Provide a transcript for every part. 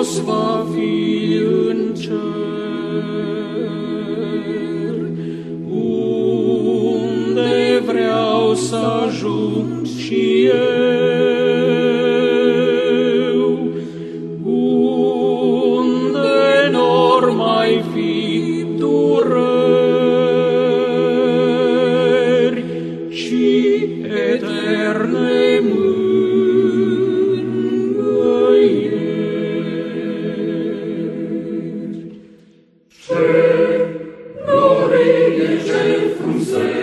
Hristos va fi în cer. Unde vreau să ajung și eu, Igreja em função.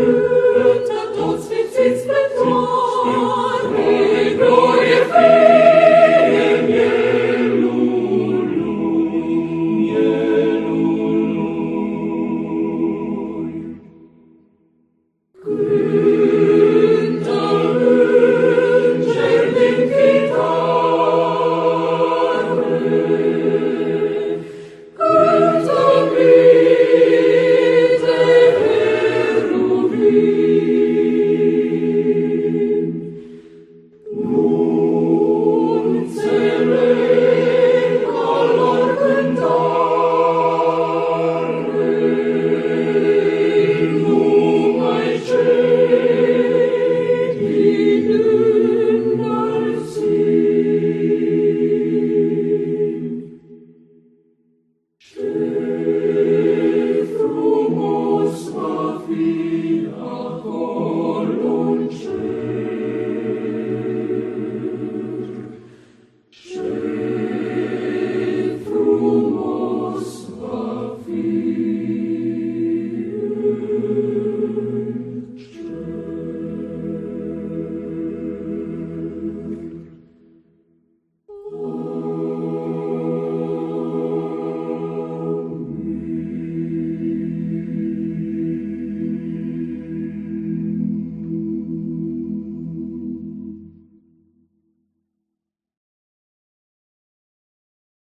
you.